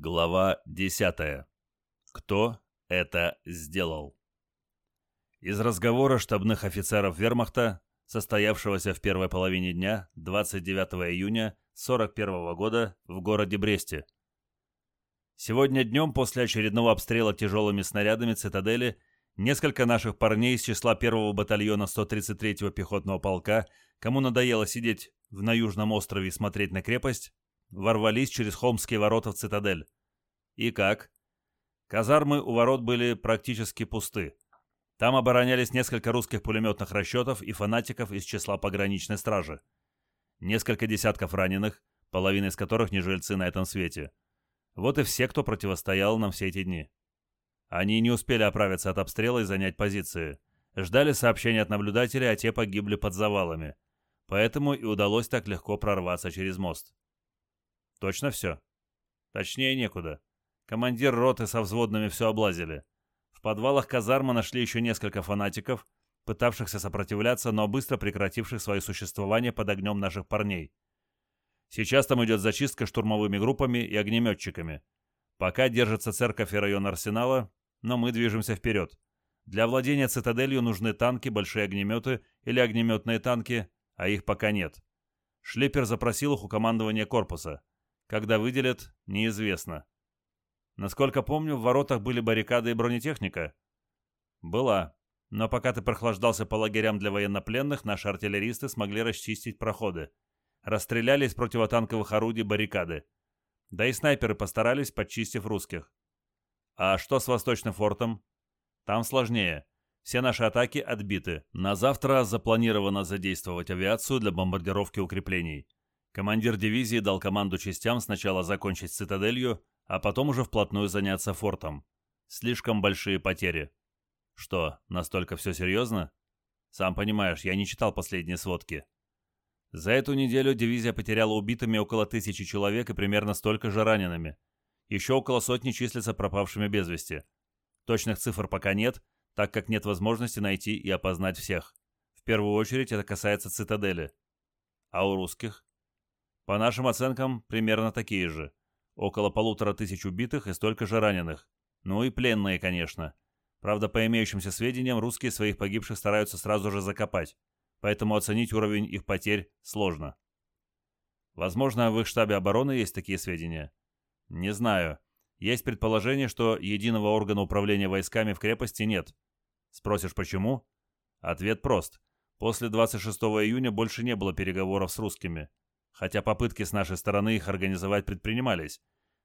Глава 10. Кто это сделал? Из разговора штабных офицеров вермахта, состоявшегося в первой половине дня 29 июня 41 года в городе Бресте. Сегодня днем после очередного обстрела тяжелыми снарядами цитадели несколько наших парней из числа 1 батальона 133-го пехотного полка, кому надоело сидеть в на Южном острове и смотреть на крепость, ворвались через Холмские ворота в цитадель. И как? Казармы у ворот были практически пусты. Там оборонялись несколько русских пулеметных расчетов и фанатиков из числа пограничной стражи. Несколько десятков раненых, половина из которых не жильцы на этом свете. Вот и все, кто противостоял нам все эти дни. Они не успели оправиться от обстрела и занять позиции. Ждали сообщения от наблюдателей, а те погибли под завалами. Поэтому и удалось так легко прорваться через мост. Точно все? Точнее некуда. Командир роты со взводными все облазили. В подвалах казармы нашли еще несколько фанатиков, пытавшихся сопротивляться, но быстро прекративших свое существование под огнем наших парней. Сейчас там идет зачистка штурмовыми группами и огнеметчиками. Пока держится церковь и район арсенала, но мы движемся вперед. Для владения цитаделью нужны танки, большие огнеметы или огнеметные танки, а их пока нет. Шлиппер запросил их у командования корпуса. Когда выделят, неизвестно. Насколько помню, в воротах были баррикады и бронетехника. Была. Но пока ты прохлаждался по лагерям для военнопленных, наши артиллеристы смогли расчистить проходы. Расстреляли из противотанковых орудий баррикады. Да и снайперы постарались, подчистив русских. А что с Восточным фортом? Там сложнее. Все наши атаки отбиты. На завтра запланировано задействовать авиацию для бомбардировки укреплений. Командир дивизии дал команду частям сначала закончить цитаделью, а потом уже вплотную заняться фортом. Слишком большие потери. Что, настолько все серьезно? Сам понимаешь, я не читал последние сводки. За эту неделю дивизия потеряла убитыми около тысячи человек и примерно столько же ранеными. Еще около сотни числятся пропавшими без вести. Точных цифр пока нет, так как нет возможности найти и опознать всех. В первую очередь это касается цитадели. А у русских? По нашим оценкам, примерно такие же. Около полутора тысяч убитых и столько же раненых. Ну и пленные, конечно. Правда, по имеющимся сведениям, русские своих погибших стараются сразу же закопать, поэтому оценить уровень их потерь сложно. Возможно, в их штабе обороны есть такие сведения? Не знаю. Есть предположение, что единого органа управления войсками в крепости нет. Спросишь, почему? Ответ прост. После 26 июня больше не было переговоров с русскими хотя попытки с нашей стороны их организовать предпринимались.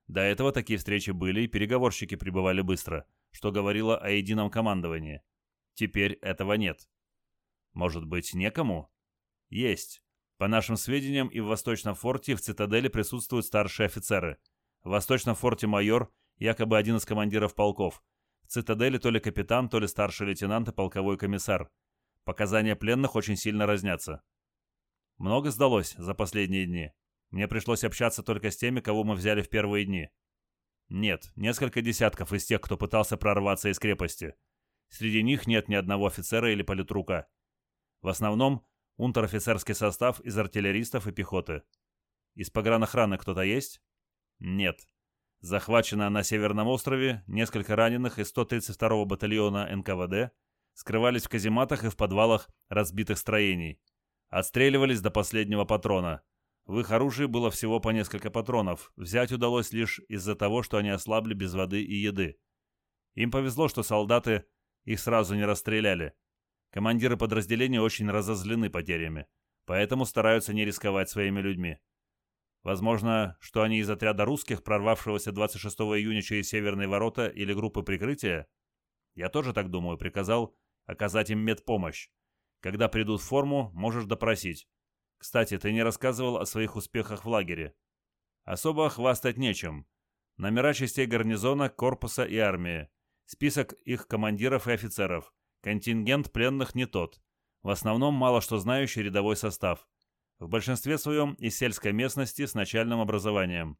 До этого такие встречи были, и переговорщики прибывали быстро, что говорило о едином командовании. Теперь этого нет. Может быть, некому? Есть. По нашим сведениям, и в Восточном форте, и в цитадели присутствуют старшие офицеры. В Восточном форте майор, якобы один из командиров полков. В цитадели то ли капитан, то ли старший лейтенант и полковой комиссар. Показания пленных очень сильно разнятся. Много сдалось за последние дни. Мне пришлось общаться только с теми, кого мы взяли в первые дни. Нет, несколько десятков из тех, кто пытался прорваться из крепости. Среди них нет ни одного офицера или политрука. В основном унтер-офицерский состав из артиллеристов и пехоты. Из погранохраны кто-то есть? Нет. Захвачено на Северном острове несколько раненых из 132-го батальона НКВД скрывались в казематах и в подвалах разбитых строений. Отстреливались до последнего патрона. В их оружии было всего по несколько патронов. Взять удалось лишь из-за того, что они ослабли без воды и еды. Им повезло, что солдаты их сразу не расстреляли. Командиры подразделения очень разозлены потерями, поэтому стараются не рисковать своими людьми. Возможно, что они из отряда русских, прорвавшегося 26 июня через северные ворота или группы прикрытия? Я тоже так думаю, приказал оказать им медпомощь. Когда придут в форму, можешь допросить. Кстати, ты не рассказывал о своих успехах в лагере. Особо хвастать нечем. Номера частей гарнизона, корпуса и армии. Список их командиров и офицеров. Контингент пленных не тот. В основном мало что знающий рядовой состав. В большинстве своем из сельской местности с начальным образованием.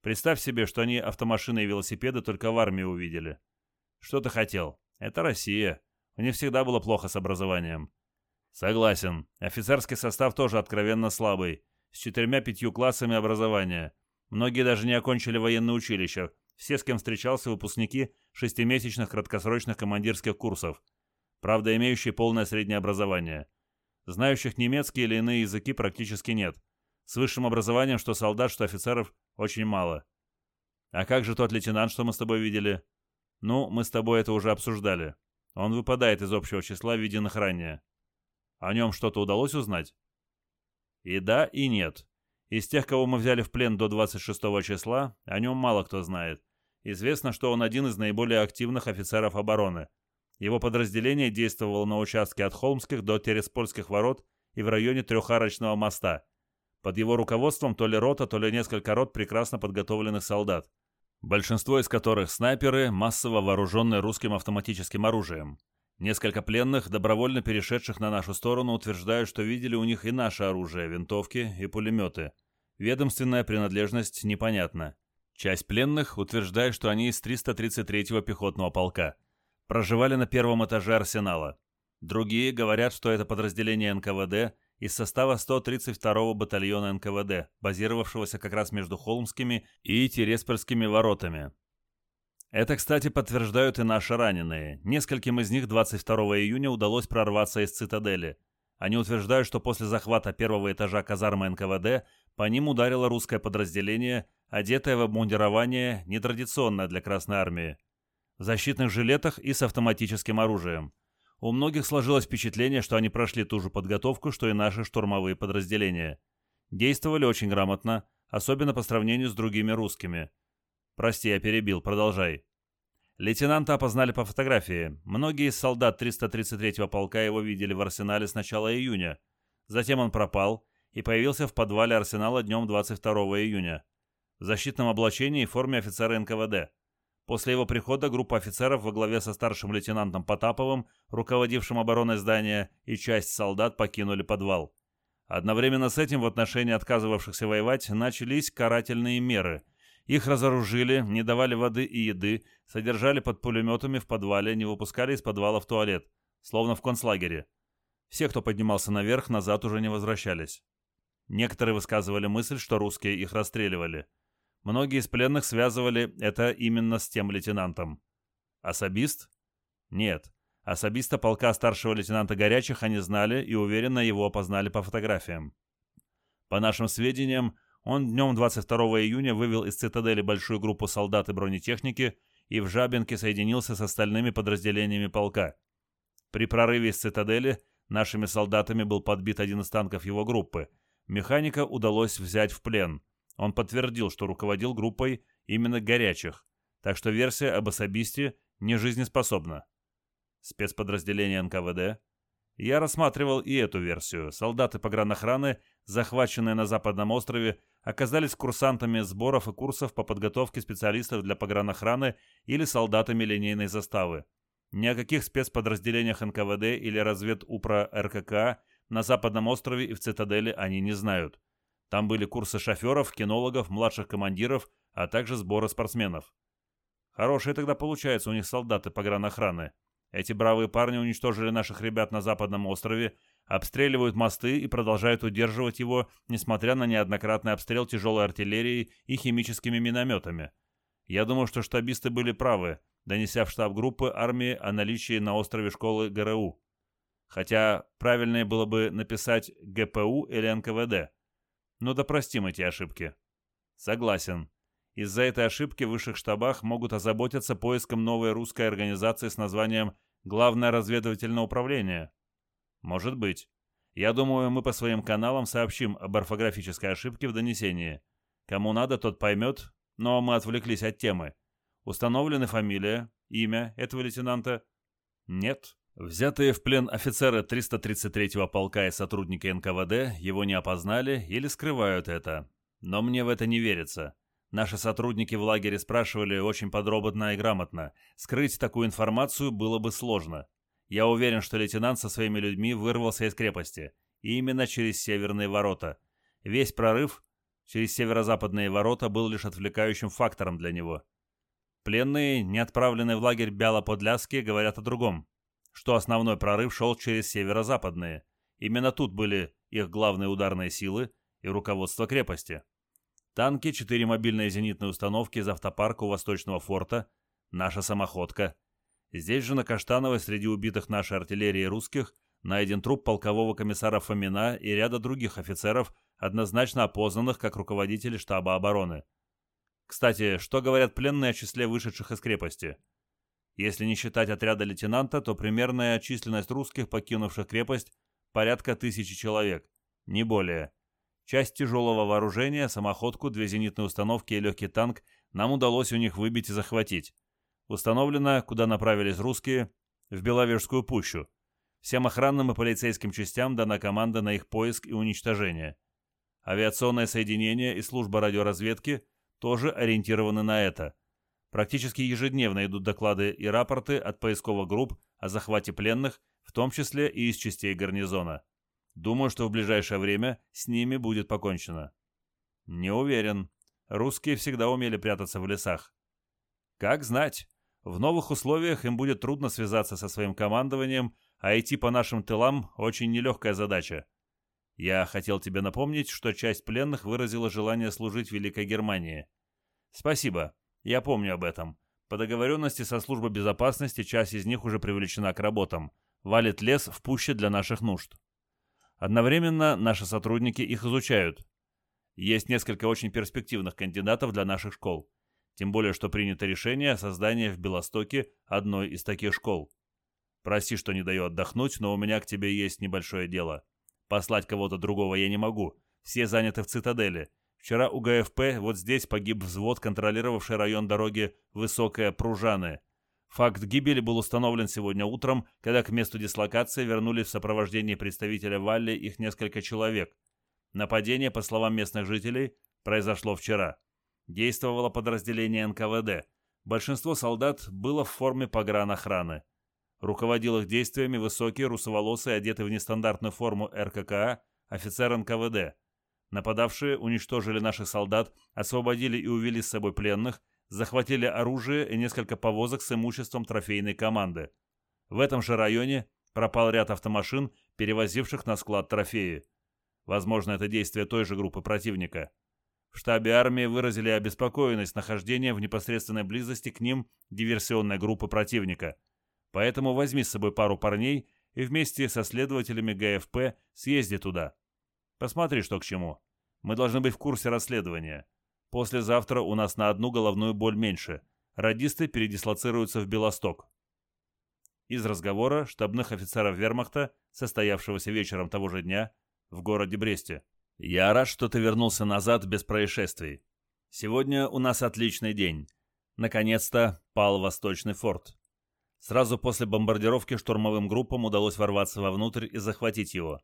Представь себе, что они автомашины и велосипеды только в армии увидели. Что ты хотел? Это Россия. У них всегда было плохо с образованием. Согласен. Офицерский состав тоже откровенно слабый, с четырьмя-пятью классами образования. Многие даже не окончили военное училище. Все, с кем встречался, выпускники шестимесячных краткосрочных командирских курсов. Правда, имеющие полное среднее образование. Знающих немецкий или иные языки практически нет. С высшим образованием что солдат, что офицеров очень мало. А как же тот лейтенант, что мы с тобой видели? Ну, мы с тобой это уже обсуждали. Он выпадает из общего числа виденных ранее. О нем что-то удалось узнать? И да, и нет. Из тех, кого мы взяли в плен до 26 числа, о нем мало кто знает. Известно, что он один из наиболее активных офицеров обороны. Его подразделение действовало на участке от Холмских до Тереспольских ворот и в районе Трехарочного моста. Под его руководством то ли рота, то ли несколько рот прекрасно подготовленных солдат большинство из которых снайперы, массово вооруженные русским автоматическим оружием. Несколько пленных, добровольно перешедших на нашу сторону, утверждают, что видели у них и наше оружие, винтовки и пулеметы. Ведомственная принадлежность непонятна. Часть пленных утверждает, что они из 333-го пехотного полка. Проживали на первом этаже арсенала. Другие говорят, что это подразделение НКВД из состава 132-го батальона НКВД, базировавшегося как раз между Холмскими и Тереспольскими воротами. Это, кстати, подтверждают и наши раненые. Нескольким из них 22 июня удалось прорваться из цитадели. Они утверждают, что после захвата первого этажа казармы НКВД по ним ударило русское подразделение, одетое в обмундирование, нетрадиционное для Красной Армии, в защитных жилетах и с автоматическим оружием. У многих сложилось впечатление, что они прошли ту же подготовку, что и наши штурмовые подразделения. Действовали очень грамотно, особенно по сравнению с другими русскими. Прости, я перебил, продолжай. Лейтенанта опознали по фотографии. Многие из солдат 333-го полка его видели в арсенале с начала июня. Затем он пропал и появился в подвале арсенала днем 22 июня. В защитном облачении и форме офицера НКВД. После его прихода группа офицеров во главе со старшим лейтенантом Потаповым, руководившим обороной здания, и часть солдат покинули подвал. Одновременно с этим в отношении отказывавшихся воевать начались карательные меры. Их разоружили, не давали воды и еды, содержали под пулеметами в подвале, не выпускали из подвала в туалет, словно в концлагере. Все, кто поднимался наверх, назад уже не возвращались. Некоторые высказывали мысль, что русские их расстреливали – Многие из пленных связывали это именно с тем лейтенантом. Особист? Нет. Особиста полка старшего лейтенанта Горячих они знали и уверенно его опознали по фотографиям. По нашим сведениям, он днем 22 июня вывел из цитадели большую группу солдат и бронетехники и в Жабинке соединился с остальными подразделениями полка. При прорыве из цитадели нашими солдатами был подбит один из танков его группы. Механика удалось взять в плен – он подтвердил, что руководил группой именно горячих, так что версия об особисте не жизнеспособна. Спецподразделение НКВД. Я рассматривал и эту версию. Солдаты погранохраны, захваченные на Западном острове, оказались курсантами сборов и курсов по подготовке специалистов для погранохраны или солдатами линейной заставы. Ни о каких спецподразделениях НКВД или разведупра РКК на Западном острове и в Цитадели они не знают. Там были курсы шоферов, кинологов, младших командиров, а также сборы спортсменов. Хорошие тогда получаются у них солдаты погранохраны. Эти бравые парни уничтожили наших ребят на Западном острове, обстреливают мосты и продолжают удерживать его, несмотря на неоднократный обстрел тяжелой артиллерией и химическими минометами. Я думаю, что штабисты были правы, донеся в штаб группы армии о наличии на острове школы ГРУ. Хотя правильнее было бы написать ГПУ или НКВД. Но ну да эти ошибки. Согласен. Из-за этой ошибки в высших штабах могут озаботиться поиском новой русской организации с названием «Главное разведывательное управление». Может быть. Я думаю, мы по своим каналам сообщим об орфографической ошибке в донесении. Кому надо, тот поймет, но мы отвлеклись от темы. Установлены фамилия, имя этого лейтенанта? Нет. Взятые в плен офицеры 333-го полка и сотрудники НКВД его не опознали или скрывают это. Но мне в это не верится. Наши сотрудники в лагере спрашивали очень подробно и грамотно. Скрыть такую информацию было бы сложно. Я уверен, что лейтенант со своими людьми вырвался из крепости. И именно через северные ворота. Весь прорыв через северо-западные ворота был лишь отвлекающим фактором для него. Пленные, не отправленные в лагерь Бяло-Подляски, говорят о другом что основной прорыв шел через северо-западные. Именно тут были их главные ударные силы и руководство крепости. Танки, четыре мобильные зенитные установки из автопарка у Восточного форта, наша самоходка. Здесь же на Каштановой среди убитых нашей артиллерии русских найден труп полкового комиссара Фомина и ряда других офицеров, однозначно опознанных как руководители штаба обороны. Кстати, что говорят пленные о числе вышедших из крепости? Если не считать отряда лейтенанта, то примерная численность русских, покинувших крепость, порядка тысячи человек, не более. Часть тяжелого вооружения, самоходку, две зенитные установки и легкий танк нам удалось у них выбить и захватить. Установлено, куда направились русские, в Беловежскую пущу. Всем охранным и полицейским частям дана команда на их поиск и уничтожение. Авиационное соединение и служба радиоразведки тоже ориентированы на это. Практически ежедневно идут доклады и рапорты от поисковых групп о захвате пленных, в том числе и из частей гарнизона. Думаю, что в ближайшее время с ними будет покончено. Не уверен. Русские всегда умели прятаться в лесах. Как знать. В новых условиях им будет трудно связаться со своим командованием, а идти по нашим тылам – очень нелегкая задача. Я хотел тебе напомнить, что часть пленных выразила желание служить Великой Германии. Спасибо. Я помню об этом. По договоренности со службой безопасности часть из них уже привлечена к работам. Валит лес в пуще для наших нужд. Одновременно наши сотрудники их изучают. Есть несколько очень перспективных кандидатов для наших школ. Тем более, что принято решение о создании в Белостоке одной из таких школ. Прости, что не даю отдохнуть, но у меня к тебе есть небольшое дело. Послать кого-то другого я не могу. Все заняты в цитадели. Вчера у ГФП вот здесь погиб взвод, контролировавший район дороги Высокая Пружаны. Факт гибели был установлен сегодня утром, когда к месту дислокации вернулись в сопровождении представителя Валли их несколько человек. Нападение, по словам местных жителей, произошло вчера. Действовало подразделение НКВД. Большинство солдат было в форме погранохраны. Руководил их действиями высокий, русоволосый, одетый в нестандартную форму РККА, офицер НКВД. Нападавшие уничтожили наших солдат, освободили и увели с собой пленных, захватили оружие и несколько повозок с имуществом трофейной команды. В этом же районе пропал ряд автомашин, перевозивших на склад трофеи. Возможно, это действие той же группы противника. В штабе армии выразили обеспокоенность нахождения в непосредственной близости к ним диверсионной группы противника – Поэтому возьми с собой пару парней и вместе со следователями ГФП съезди туда. Посмотри, что к чему. Мы должны быть в курсе расследования. Послезавтра у нас на одну головную боль меньше. Радисты передислоцируются в Белосток. Из разговора штабных офицеров вермахта, состоявшегося вечером того же дня, в городе Бресте. «Я рад, что ты вернулся назад без происшествий. Сегодня у нас отличный день. Наконец-то пал Восточный форт. Сразу после бомбардировки штурмовым группам удалось ворваться вовнутрь и захватить его.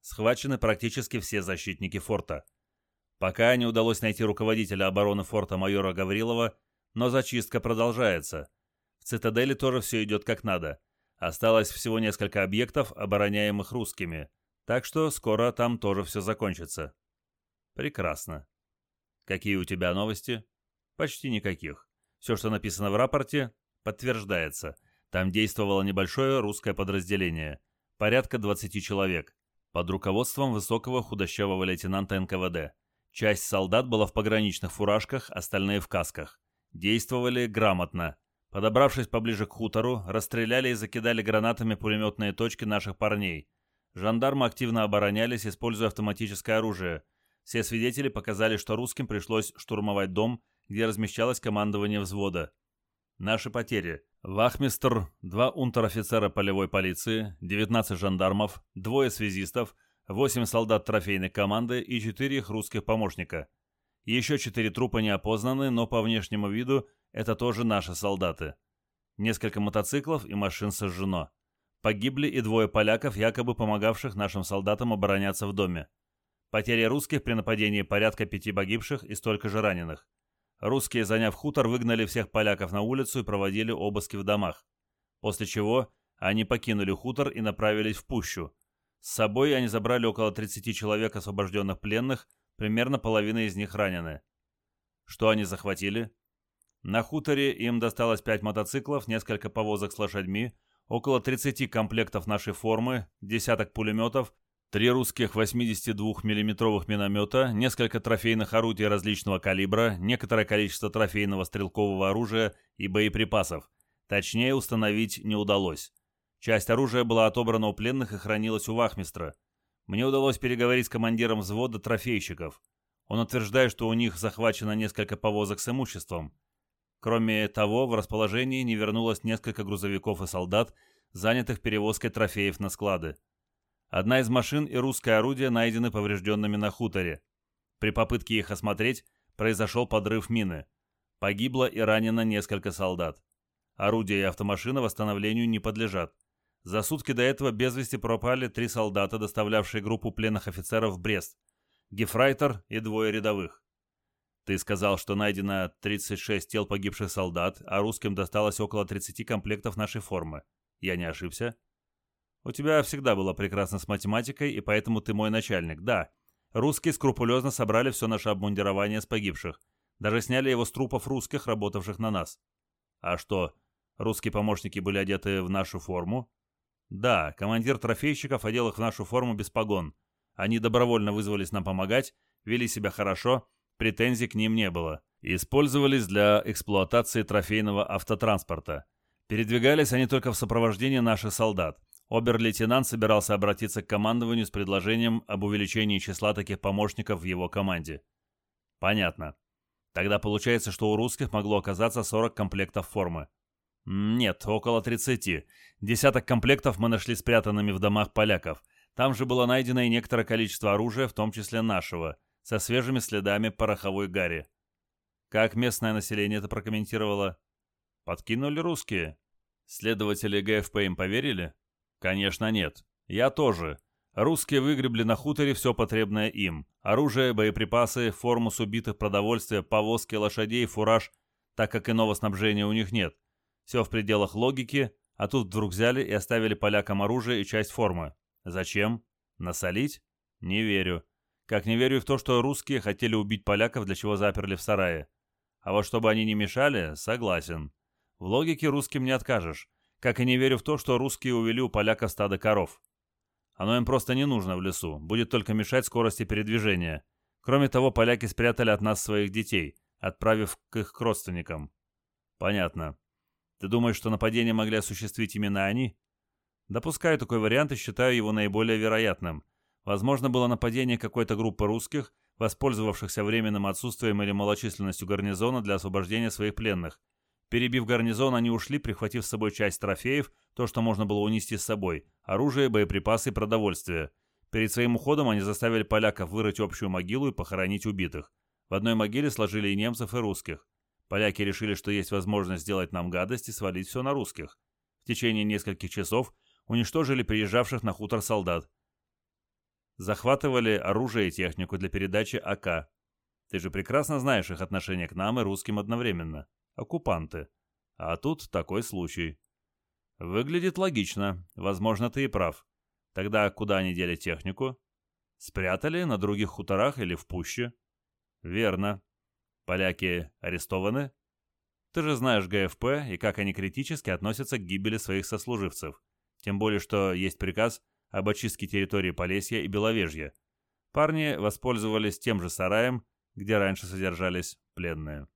Схвачены практически все защитники форта. Пока не удалось найти руководителя обороны форта майора Гаврилова, но зачистка продолжается. В цитадели тоже все идет как надо. Осталось всего несколько объектов, обороняемых русскими, так что скоро там тоже все закончится. Прекрасно. Какие у тебя новости? Почти никаких. Все, что написано в рапорте, подтверждается – там действовало небольшое русское подразделение, порядка 20 человек, под руководством высокого худощавого лейтенанта НКВД. Часть солдат была в пограничных фуражках, остальные в касках. Действовали грамотно. Подобравшись поближе к хутору, расстреляли и закидали гранатами пулеметные точки наших парней. Жандармы активно оборонялись, используя автоматическое оружие. Все свидетели показали, что русским пришлось штурмовать дом, где размещалось командование взвода. Наши потери. Вахмистр, два унтер-офицера полевой полиции, 19 жандармов, двое связистов, 8 солдат трофейной команды и 4 их русских помощника. Еще 4 трупа не опознаны, но по внешнему виду это тоже наши солдаты. Несколько мотоциклов и машин сожжено. Погибли и двое поляков, якобы помогавших нашим солдатам обороняться в доме. Потери русских при нападении порядка пяти погибших и столько же раненых. Русские, заняв хутор, выгнали всех поляков на улицу и проводили обыски в домах. После чего они покинули хутор и направились в пущу. С собой они забрали около 30 человек освобожденных пленных, примерно половина из них ранены. Что они захватили? На хуторе им досталось 5 мотоциклов, несколько повозок с лошадьми, около 30 комплектов нашей формы, десяток пулеметов, Три русских 82 миллиметровых миномета, несколько трофейных орудий различного калибра, некоторое количество трофейного стрелкового оружия и боеприпасов. Точнее установить не удалось. Часть оружия была отобрана у пленных и хранилась у вахмистра. Мне удалось переговорить с командиром взвода трофейщиков. Он утверждает, что у них захвачено несколько повозок с имуществом. Кроме того, в расположении не вернулось несколько грузовиков и солдат, занятых перевозкой трофеев на склады. Одна из машин и русское орудие найдены поврежденными на хуторе. При попытке их осмотреть произошел подрыв мины. Погибло и ранено несколько солдат. Орудия и автомашина восстановлению не подлежат. За сутки до этого без вести пропали три солдата, доставлявшие группу пленных офицеров в Брест. Гефрайтер и двое рядовых. Ты сказал, что найдено 36 тел погибших солдат, а русским досталось около 30 комплектов нашей формы. Я не ошибся? У тебя всегда было прекрасно с математикой, и поэтому ты мой начальник. Да, русские скрупулезно собрали все наше обмундирование с погибших. Даже сняли его с трупов русских, работавших на нас. А что, русские помощники были одеты в нашу форму? Да, командир трофейщиков одел их в нашу форму без погон. Они добровольно вызвались нам помогать, вели себя хорошо, претензий к ним не было. Использовались для эксплуатации трофейного автотранспорта. Передвигались они только в сопровождении наших солдат. Обер-лейтенант собирался обратиться к командованию с предложением об увеличении числа таких помощников в его команде. Понятно. Тогда получается, что у русских могло оказаться 40 комплектов формы. Нет, около 30. Десяток комплектов мы нашли спрятанными в домах поляков. Там же было найдено и некоторое количество оружия, в том числе нашего, со свежими следами пороховой гари. Как местное население это прокомментировало? Подкинули русские. Следователи ГФП им поверили? Конечно, нет. Я тоже. Русские выгребли на хуторе все потребное им. Оружие, боеприпасы, форму с убитых, продовольствие, повозки, лошадей, фураж, так как иного снабжения у них нет. Все в пределах логики, а тут вдруг взяли и оставили полякам оружие и часть формы. Зачем? Насолить? Не верю. Как не верю в то, что русские хотели убить поляков, для чего заперли в сарае. А вот чтобы они не мешали, согласен. В логике русским не откажешь. Как и не верю в то, что русские увели у поляков стадо коров. Оно им просто не нужно в лесу, будет только мешать скорости передвижения. Кроме того, поляки спрятали от нас своих детей, отправив к их родственникам. Понятно. Ты думаешь, что нападение могли осуществить именно они? Допускаю такой вариант и считаю его наиболее вероятным. Возможно, было нападение какой-то группы русских, воспользовавшихся временным отсутствием или малочисленностью гарнизона для освобождения своих пленных, Перебив гарнизон, они ушли, прихватив с собой часть трофеев, то, что можно было унести с собой, оружие, боеприпасы и продовольствие. Перед своим уходом они заставили поляков вырыть общую могилу и похоронить убитых. В одной могиле сложили и немцев, и русских. Поляки решили, что есть возможность сделать нам гадость и свалить все на русских. В течение нескольких часов уничтожили приезжавших на хутор солдат. Захватывали оружие и технику для передачи АК. Ты же прекрасно знаешь их отношение к нам и русским одновременно оккупанты. А тут такой случай. Выглядит логично. Возможно, ты и прав. Тогда куда они дели технику? Спрятали на других хуторах или в пуще? Верно. Поляки арестованы? Ты же знаешь ГФП и как они критически относятся к гибели своих сослуживцев. Тем более, что есть приказ об очистке территории Полесья и Беловежья. Парни воспользовались тем же сараем, где раньше содержались пленные.